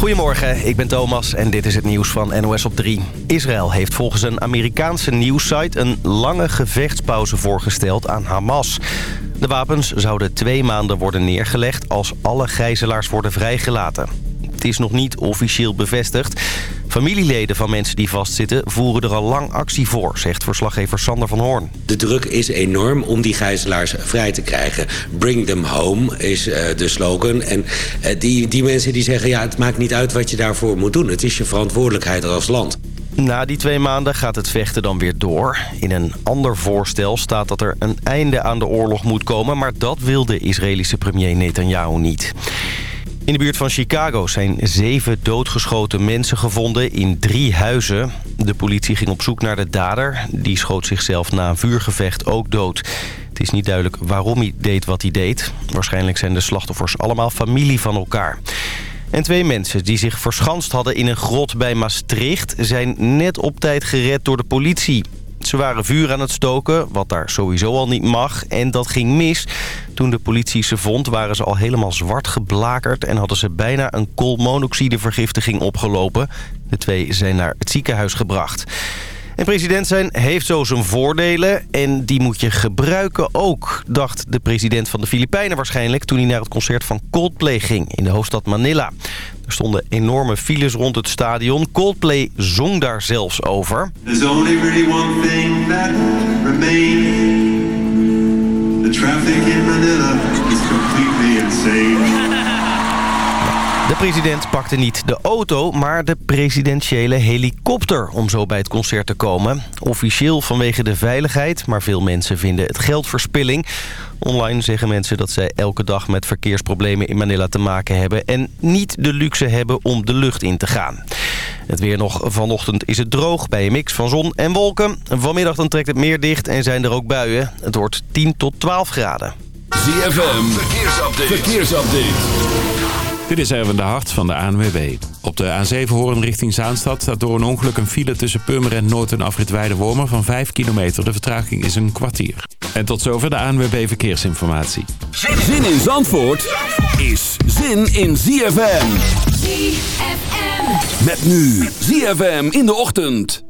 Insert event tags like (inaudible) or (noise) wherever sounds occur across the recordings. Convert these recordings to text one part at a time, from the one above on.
Goedemorgen, ik ben Thomas en dit is het nieuws van NOS op 3. Israël heeft volgens een Amerikaanse nieuwssite een lange gevechtspauze voorgesteld aan Hamas. De wapens zouden twee maanden worden neergelegd als alle gijzelaars worden vrijgelaten. Het is nog niet officieel bevestigd. Familieleden van mensen die vastzitten voeren er al lang actie voor, zegt verslaggever Sander van Hoorn. De druk is enorm om die gijzelaars vrij te krijgen. Bring them home is uh, de slogan. En uh, die, die mensen die zeggen, ja, het maakt niet uit wat je daarvoor moet doen. Het is je verantwoordelijkheid als land. Na die twee maanden gaat het vechten dan weer door. In een ander voorstel staat dat er een einde aan de oorlog moet komen... maar dat wil de Israëlische premier Netanyahu niet. In de buurt van Chicago zijn zeven doodgeschoten mensen gevonden in drie huizen. De politie ging op zoek naar de dader. Die schoot zichzelf na een vuurgevecht ook dood. Het is niet duidelijk waarom hij deed wat hij deed. Waarschijnlijk zijn de slachtoffers allemaal familie van elkaar. En twee mensen die zich verschanst hadden in een grot bij Maastricht... zijn net op tijd gered door de politie. Ze waren vuur aan het stoken, wat daar sowieso al niet mag. En dat ging mis. Toen de politie ze vond, waren ze al helemaal zwart geblakerd... en hadden ze bijna een koolmonoxidevergiftiging opgelopen. De twee zijn naar het ziekenhuis gebracht. En president zijn heeft zo zijn voordelen en die moet je gebruiken ook, dacht de president van de Filipijnen waarschijnlijk... toen hij naar het concert van Coldplay ging in de hoofdstad Manila. Er stonden enorme files rond het stadion. Coldplay zong daar zelfs over. There's only really one thing that remains. The traffic in Manila is completely insane. (laughs) De president pakte niet de auto, maar de presidentiële helikopter om zo bij het concert te komen. Officieel vanwege de veiligheid, maar veel mensen vinden het geldverspilling. Online zeggen mensen dat zij elke dag met verkeersproblemen in Manila te maken hebben... en niet de luxe hebben om de lucht in te gaan. Het weer nog vanochtend is het droog bij een mix van zon en wolken. Vanmiddag dan trekt het meer dicht en zijn er ook buien. Het wordt 10 tot 12 graden. ZFM, verkeersupdate. verkeersupdate. Dit is even de hart van de ANWB. Op de A7 Horen richting Zaanstad staat door een ongeluk een file tussen Purmerend Noord en Afrit Wormer van 5 kilometer. De vertraging is een kwartier. En tot zover de ANWB Verkeersinformatie. Zin in Zandvoort is zin in ZFM. ZFM. Met nu ZFM in de ochtend.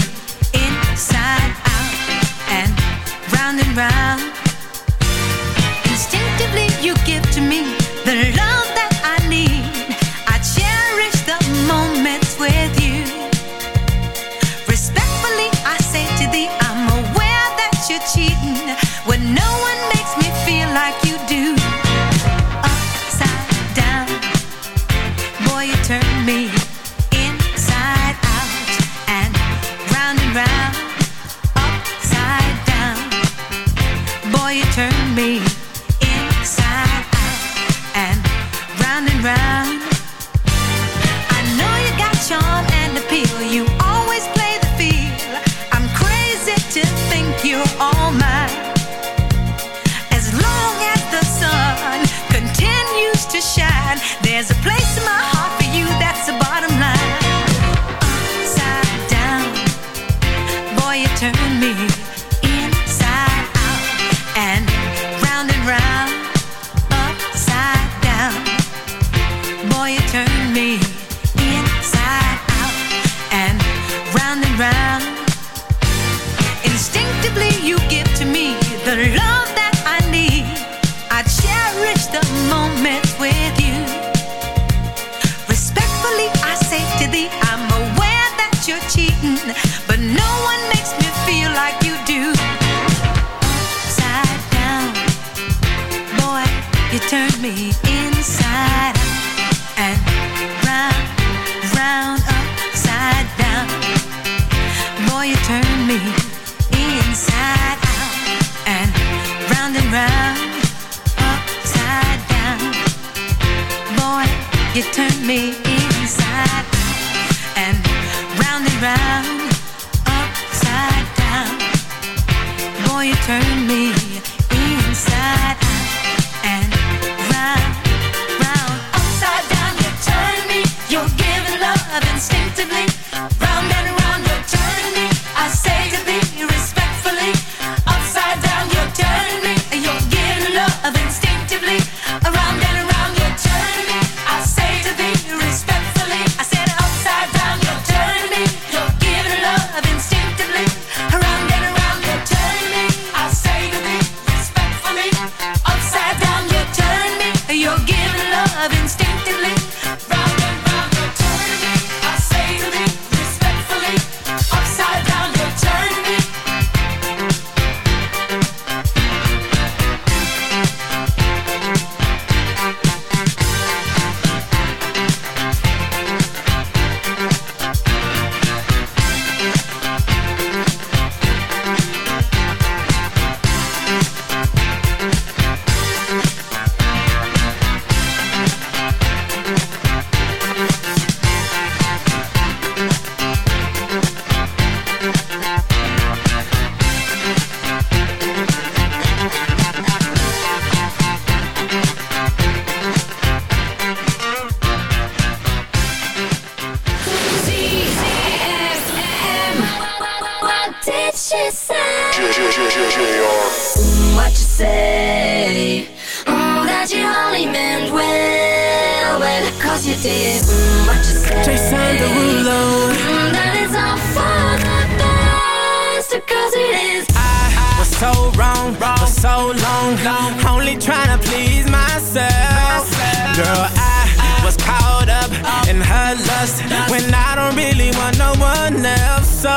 say mm, that you only meant well, well, cause you did mm, what you say? Jason Derulo. Mm, that it's all for the best, cause it is. I was so wrong, wrong. for so long, long. Only trying to please myself. myself. Girl, I, I was caught up, up in her lust, lust when I don't really want no one else. So,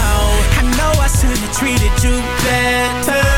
no, I know I should have treated you better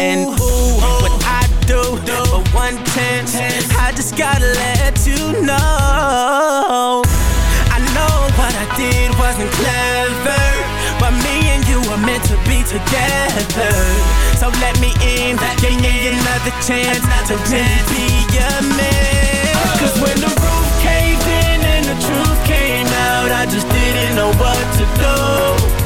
and ooh, what I do, For one chance, I just gotta let you know. I know what I did wasn't clever, but me and you were meant to be together. So let me in, let give me, in. another chance another to really be your man. Cause when the roof caved in and the truth came out, I just didn't know what to do.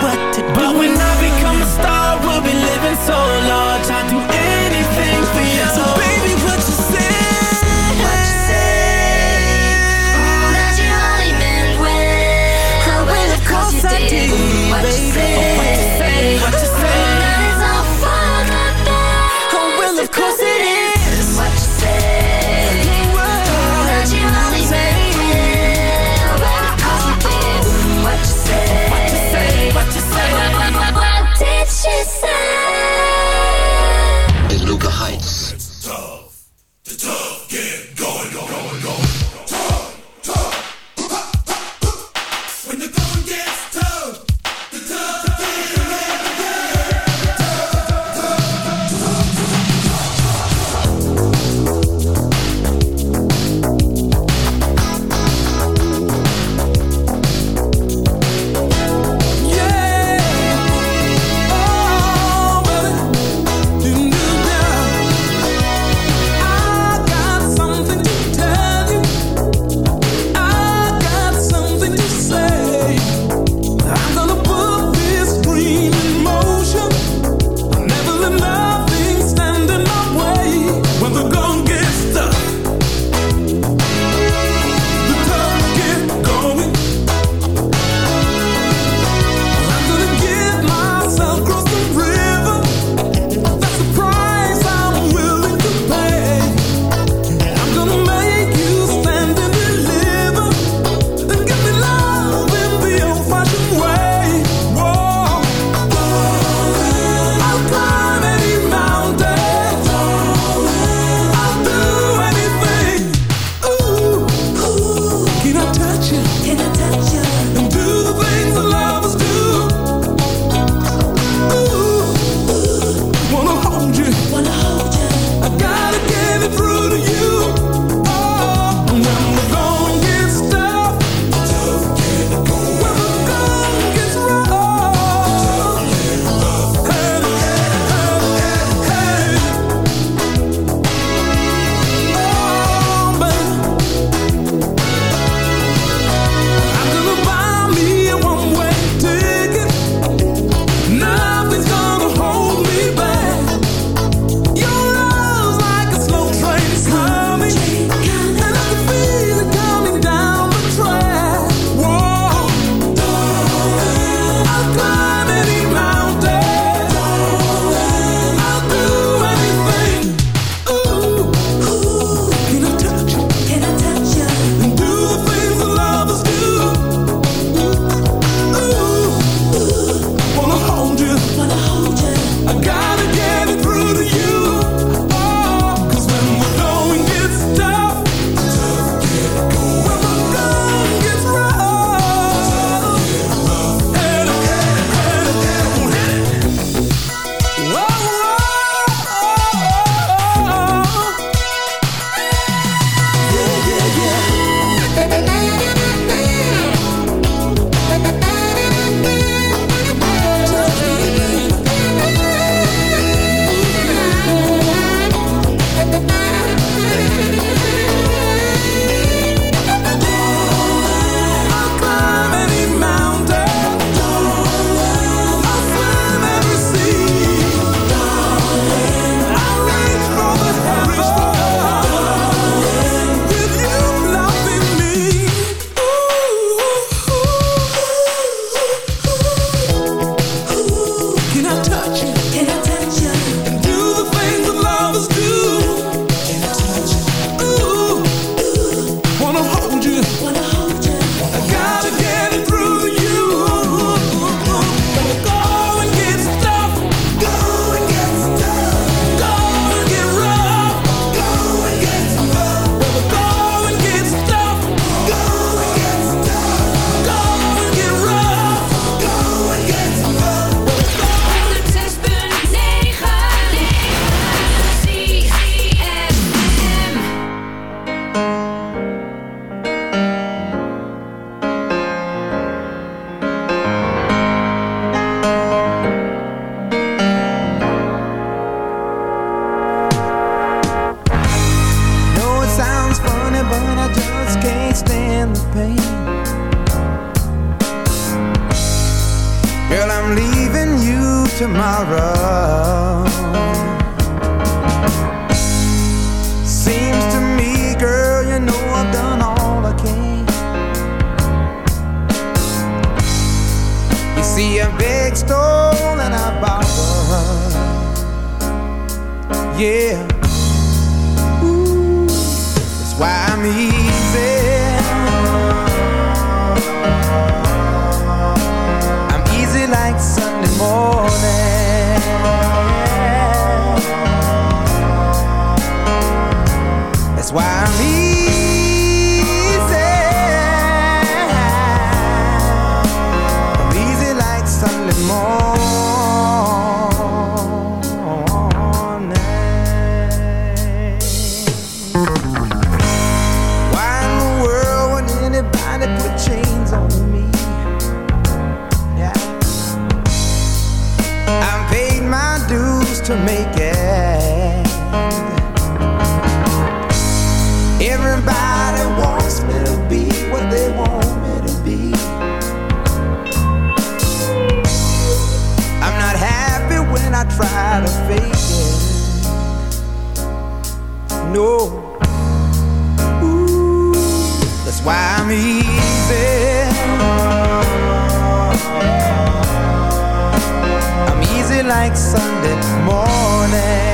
like Sunday morning.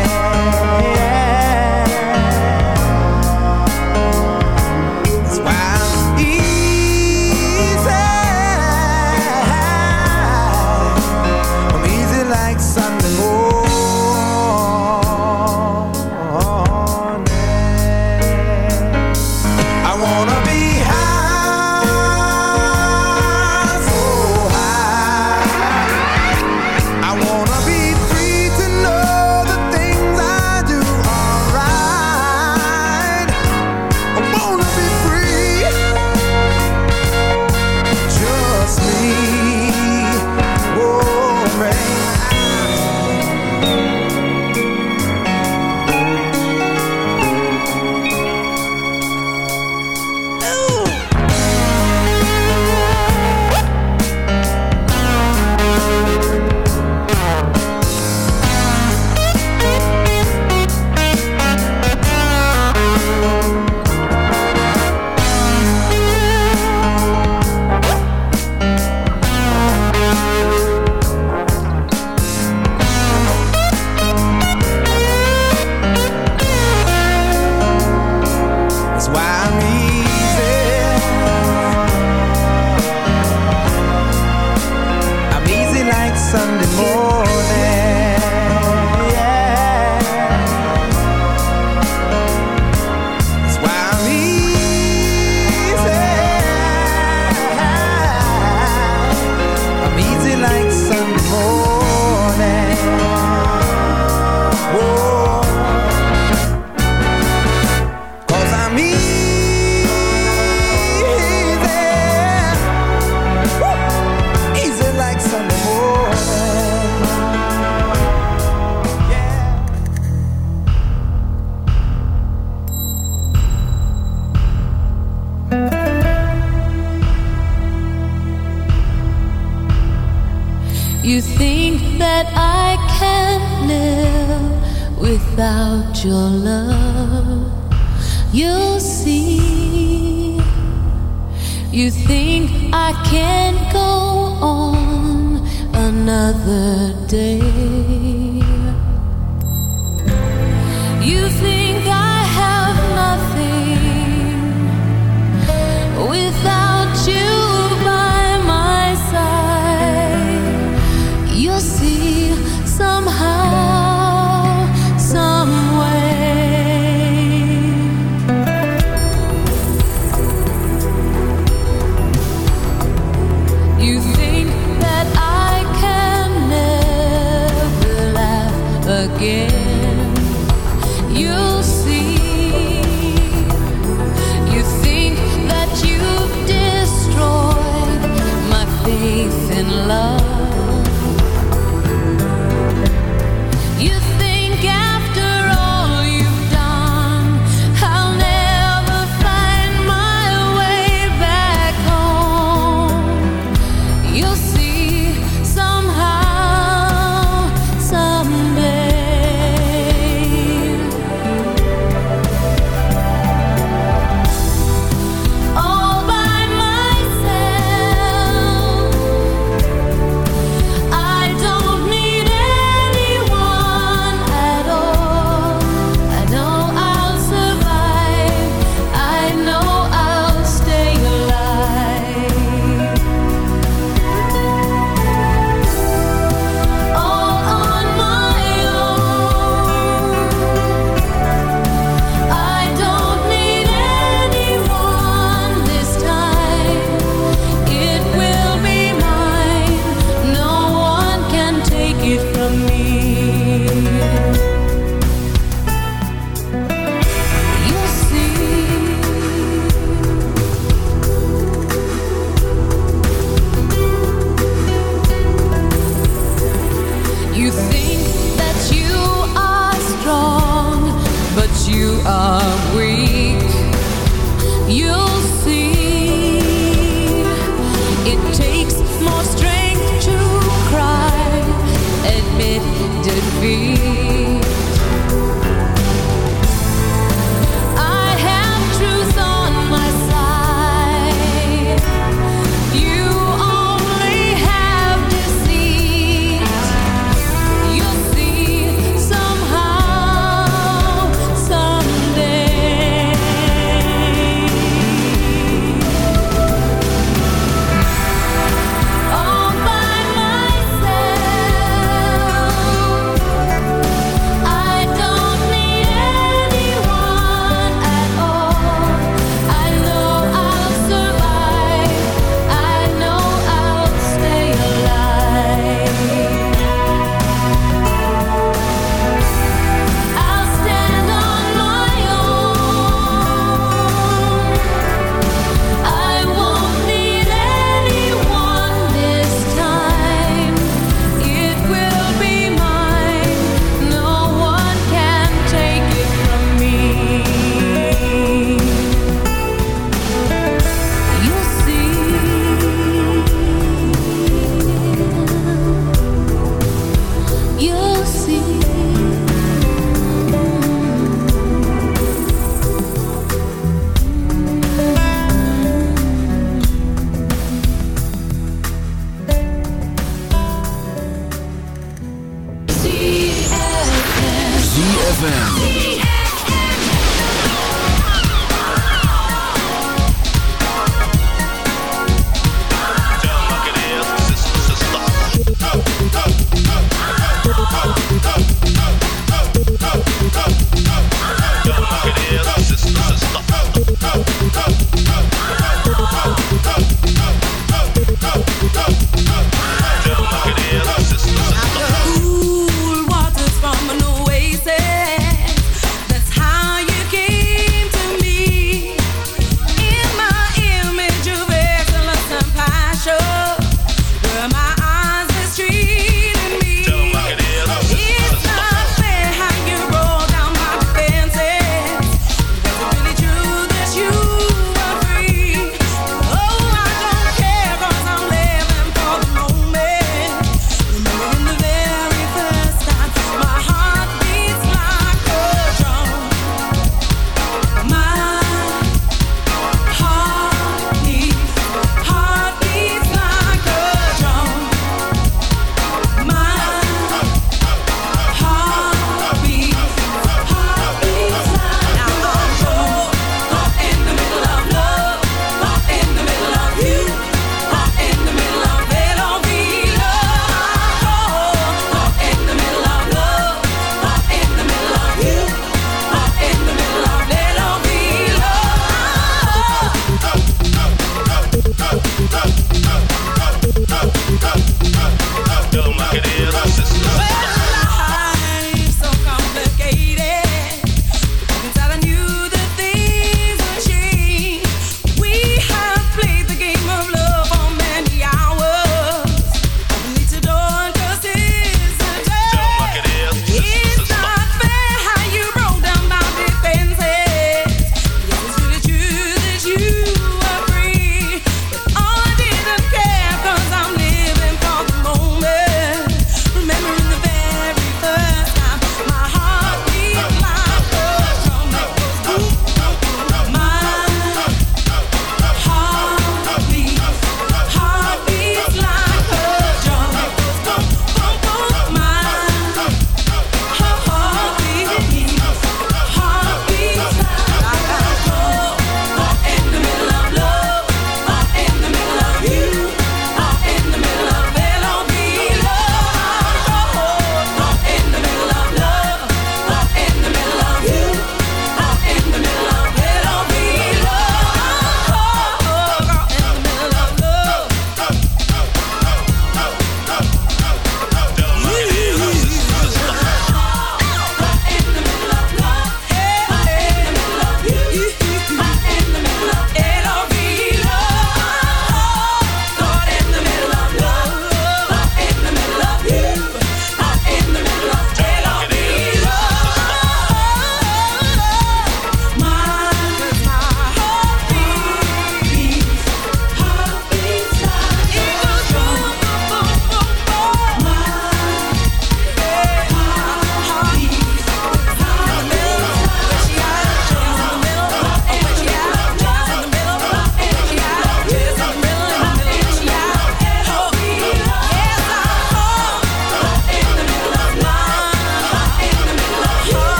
Whoa.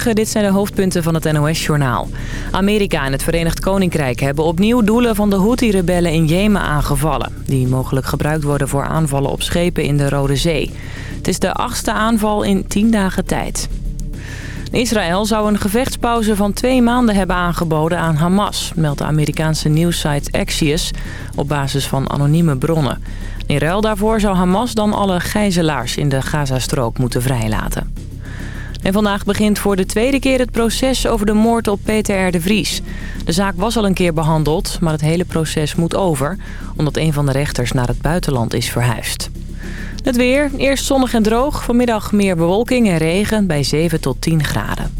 Dit zijn de hoofdpunten van het NOS-journaal. Amerika en het Verenigd Koninkrijk hebben opnieuw doelen van de Houthi-rebellen in Jemen aangevallen. Die mogelijk gebruikt worden voor aanvallen op schepen in de Rode Zee. Het is de achtste aanval in tien dagen tijd. Israël zou een gevechtspauze van twee maanden hebben aangeboden aan Hamas... meldt de Amerikaanse nieuwssite Axios op basis van anonieme bronnen. In ruil daarvoor zou Hamas dan alle gijzelaars in de Gazastrook moeten vrijlaten. En vandaag begint voor de tweede keer het proces over de moord op Peter de Vries. De zaak was al een keer behandeld, maar het hele proces moet over... omdat een van de rechters naar het buitenland is verhuisd. Het weer, eerst zonnig en droog. Vanmiddag meer bewolking en regen bij 7 tot 10 graden.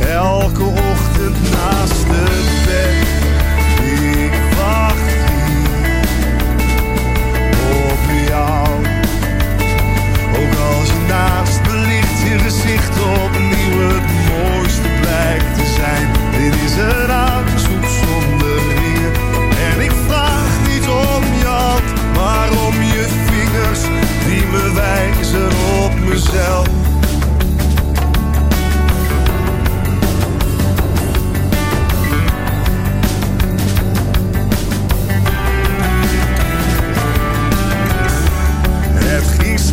elke ochtend naast het bed. Ik wacht hier op jou, ook als je naast me ligt, je gezicht opnieuw het mooiste blijkt te zijn. Dit is een oude zonder en ik vraag niet om je hand, maar om je vingers die me wijzen op mezelf.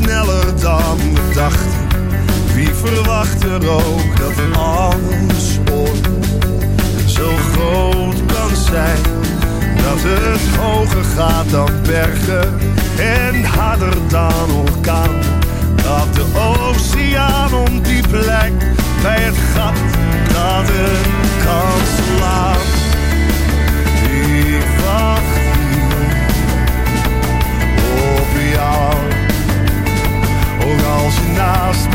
sneller dan we dachten. Wie verwacht er ook dat alles ooit zo groot kan zijn? Dat het hoger gaat dan bergen en harder dan orkaan. Dat de oceaan om die plek bij het gat dat het kan slaan. Ik wacht als je naast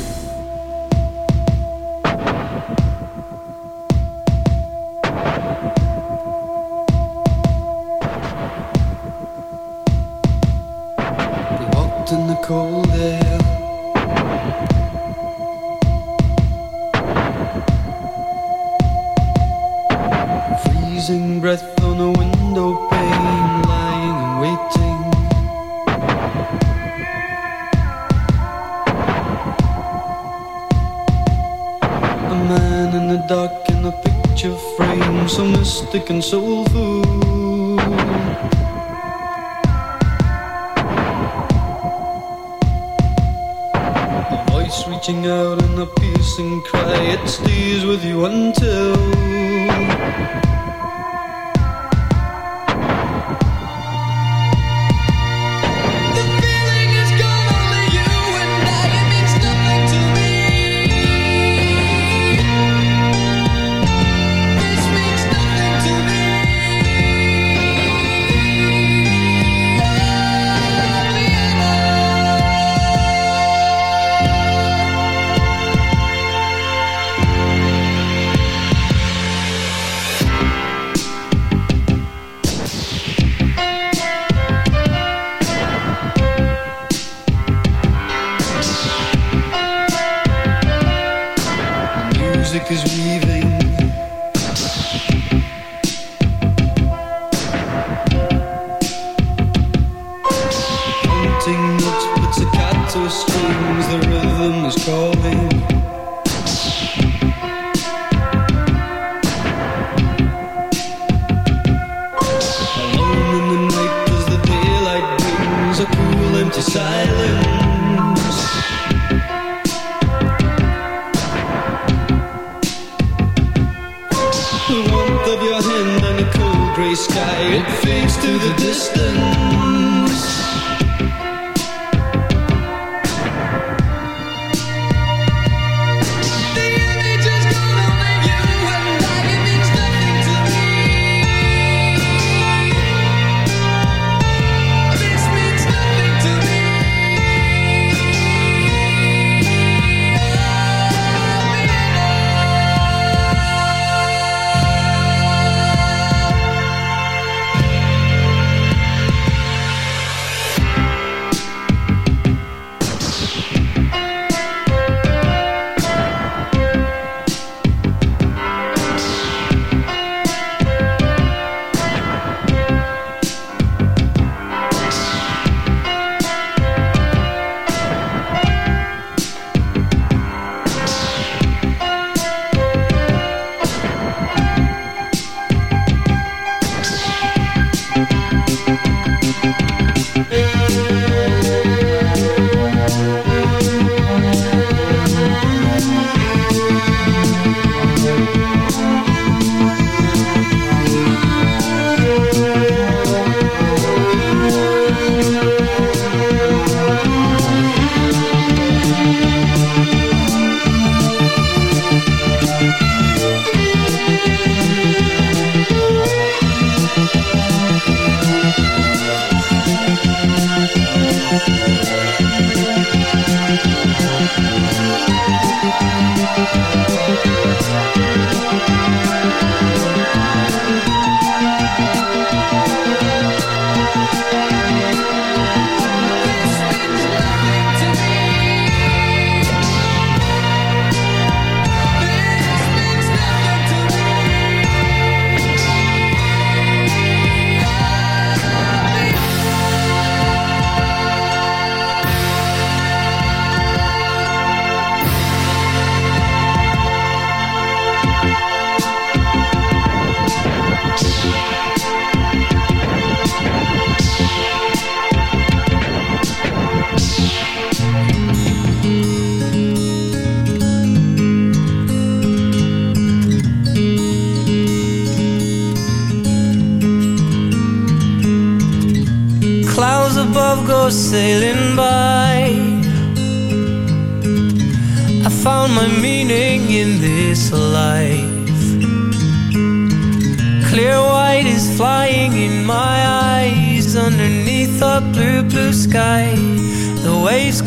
silence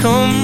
come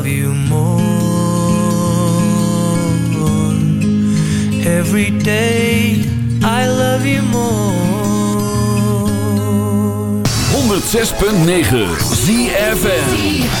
love you more. Every day I love you more. 106.9 ZFM. ZFM.